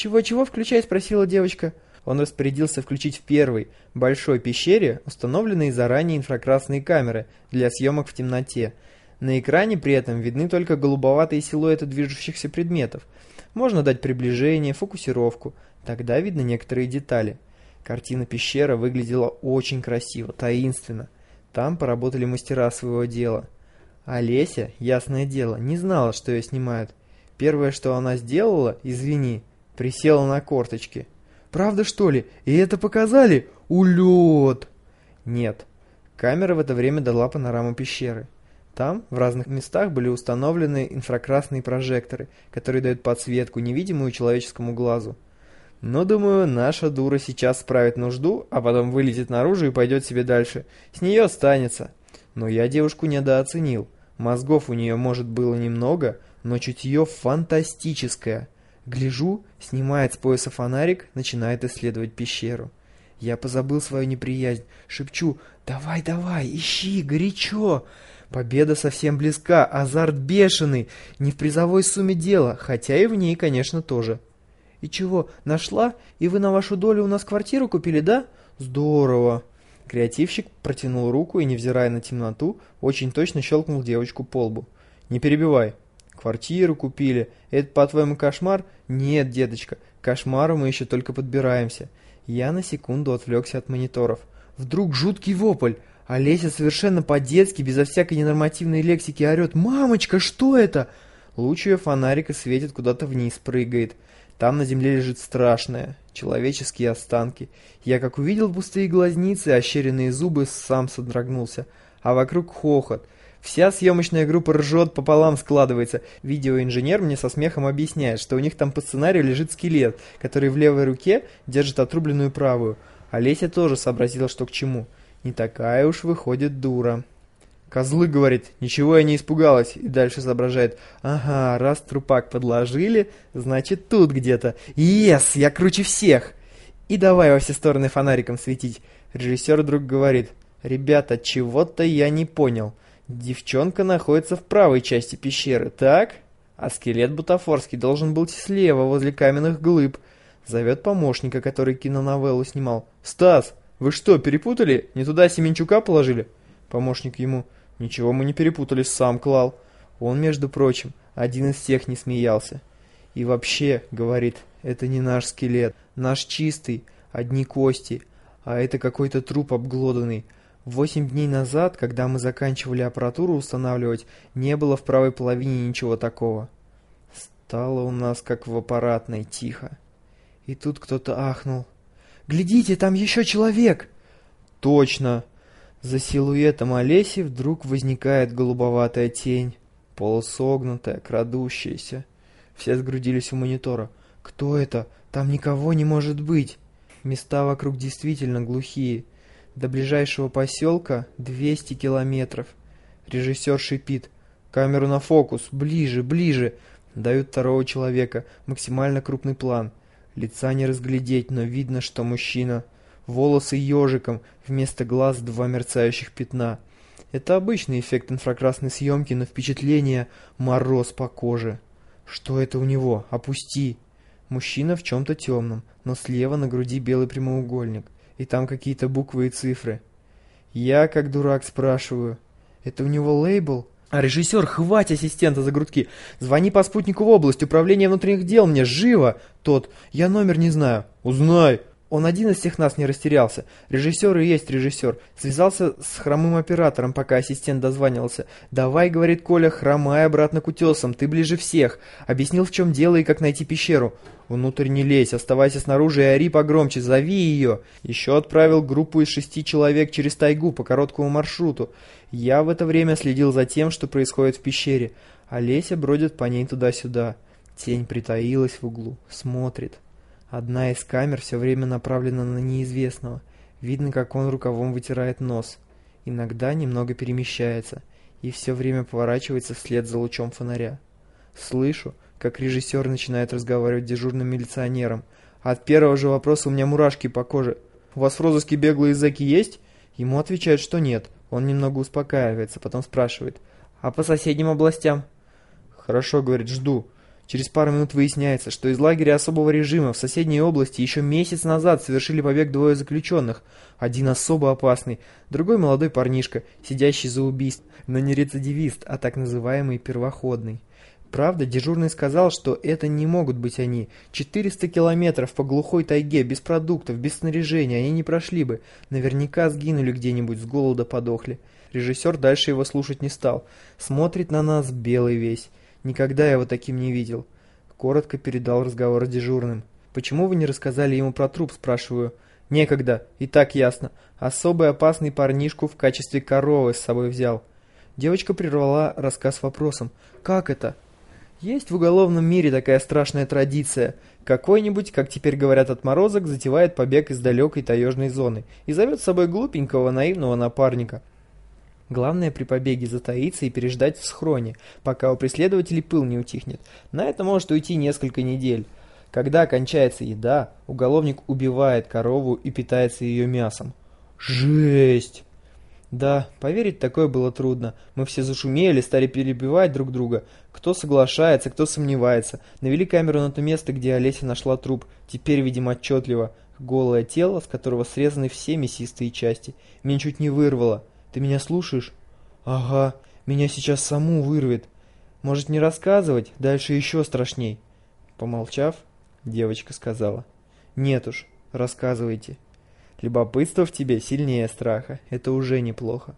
«Чего-чего включай?» – спросила девочка. Он распорядился включить в первой, большой пещере установленные заранее инфракрасные камеры для съемок в темноте. На экране при этом видны только голубоватые силуэты движущихся предметов. Можно дать приближение, фокусировку, тогда видно некоторые детали. Картина пещера выглядела очень красиво, таинственно. Там поработали мастера своего дела. Олеся, ясное дело, не знала, что ее снимают. Первое, что она сделала, извини, присела на корточки. «Правда, что ли? И это показали? Улет!» Нет. Камера в это время дала панораму пещеры. Там, в разных местах, были установлены инфракрасные прожекторы, которые дают подсветку, невидимую человеческому глазу. Но, думаю, наша дура сейчас справит нужду, а потом вылезет наружу и пойдет себе дальше. С нее останется. Но я девушку недооценил. Мозгов у нее, может, было немного, но чутье фантастическое. Гляжу, снимает с пояса фонарик, начинает исследовать пещеру. Я позабыл свою неприязнь, шепчу «Давай, давай, ищи, горячо!» Победа совсем близка, азарт бешеный, не в призовой сумме дело, хотя и в ней, конечно, тоже. «И чего, нашла? И вы на вашу долю у нас квартиру купили, да? Здорово!» Креативщик протянул руку и, невзирая на темноту, очень точно щелкнул девочку по лбу. «Не перебивай. Квартиру купили. Это, по-твоему, кошмар? Нет, деточка, к кошмару мы еще только подбираемся». Я на секунду отвлекся от мониторов. Вдруг жуткий вопль. Олеся совершенно по-детски, безо всякой ненормативной лексики орет «Мамочка, что это?» Луч ее фонарика светит куда-то вниз, прыгает. Там на земле лежит страшное, человеческие останки. Я как увидел пустые глазницы, ощеренные зубы, сам содрогнулся. А вокруг хохот. Вся съемочная группа ржет, пополам складывается. Видеоинженер мне со смехом объясняет, что у них там по сценарию лежит скелет, который в левой руке держит отрубленную правую. Олеся тоже сообразила, что к чему. Не такая уж выходит дура. Козлы, говорит, ничего я не испугалась. И дальше соображает, ага, раз трупак подложили, значит тут где-то. Ес, я круче всех. И давай во все стороны фонариком светить. Режиссер вдруг говорит, ребята, чего-то я не понял. Девчонка находится в правой части пещеры, так? А скелет бутафорский должен быть слева, возле каменных глыб. Зовет помощника, который киноновеллу снимал. «Стас, вы что, перепутали? Не туда Семенчука положили?» Помощник ему. Ничего мы не перепутали, сам клал. Он, между прочим, один из всех не смеялся. И вообще, говорит, это не наш скелет, наш чистый, одни кости, а это какой-то труп обглоданный. Восемь дней назад, когда мы заканчивали аппаратуру устанавливать, не было в правой половине ничего такого. Стало у нас как в аппаратной, тихо. И тут кто-то ахнул. «Глядите, там еще человек!» «Точно!» За силуэтом Олеси вдруг возникает голубоватая тень, полусогнутая, крадущаяся. Все сгрудились у монитора. «Кто это? Там никого не может быть!» Места вокруг действительно глухие. До ближайшего поселка 200 километров. Режиссер шипит. «Камеру на фокус! Ближе, ближе!» Дают второго человека. Максимально крупный план. Лица не разглядеть, но видно, что мужчина волосы ежиком, вместо глаз два мерцающих пятна. Это обычный эффект инфракрасной съемки, но впечатление – мороз по коже. Что это у него? Опусти. Мужчина в чем-то темном, но слева на груди белый прямоугольник, и там какие-то буквы и цифры. Я, как дурак, спрашиваю, это у него лейбл? А режиссер, хватит ассистента за грудки. Звони по спутнику в область, управление внутренних дел мне, живо. Тот, я номер не знаю. Узнай. Он один из всех нас не растерялся. Режиссер и есть режиссер. Связался с хромым оператором, пока ассистент дозванивался. «Давай», — говорит Коля, — «хромай обратно к утесам, ты ближе всех». Объяснил, в чем дело и как найти пещеру. «Внутрь не лезь, оставайся снаружи и ори погромче, зови ее». Еще отправил группу из шести человек через тайгу по короткому маршруту. Я в это время следил за тем, что происходит в пещере. Олеся бродит по ней туда-сюда. Тень притаилась в углу, смотрит. Одна из камер все время направлена на неизвестного. Видно, как он рукавом вытирает нос. Иногда немного перемещается и все время поворачивается вслед за лучом фонаря. Слышу, как режиссер начинает разговаривать с дежурным милиционером. От первого же вопроса у меня мурашки по коже. «У вас в розыске беглые зэки есть?» Ему отвечают, что нет. Он немного успокаивается, потом спрашивает. «А по соседним областям?» «Хорошо», — говорит, — «жду». Через пару минут выясняется, что из лагеря особого режима в соседней области еще месяц назад совершили побег двое заключенных. Один особо опасный, другой молодой парнишка, сидящий за убийство, но не рецидивист, а так называемый первоходный. Правда, дежурный сказал, что это не могут быть они. 400 километров по глухой тайге, без продуктов, без снаряжения, они не прошли бы. Наверняка сгинули где-нибудь, с голода подохли. Режиссер дальше его слушать не стал. Смотрит на нас белый весь. Никогда я его таким не видел. Коротко передал разговор дежурным. «Почему вы не рассказали ему про труп?» – спрашиваю. «Некогда, и так ясно. Особый опасный парнишку в качестве коровы с собой взял». Девочка прервала рассказ вопросом. «Как это?» Есть в уголовном мире такая страшная традиция. Какой-нибудь, как теперь говорят отморозок, затевает побег из далекой таежной зоны и зовет с собой глупенького наивного напарника. Главное при побеге затаиться и переждать в схроне, пока у преследователей пыл не утихнет. На это может уйти несколько недель. Когда кончается еда, уголовник убивает корову и питается ее мясом. Жесть! Да, поверить такое было трудно. Мы все зашумели, стали перебивать друг друга. Кто соглашается, кто сомневается. Навели камеру на то место, где Олеся нашла труп. Теперь видим отчетливо. Голое тело, с которого срезаны все мясистые части. Меня чуть не вырвало. Ты меня слушаешь? Ага, меня сейчас саму вырвет. Может не рассказывать? Дальше еще страшней. Помолчав, девочка сказала. Нет уж, рассказывайте. Любопытство в тебе сильнее страха. Это уже неплохо.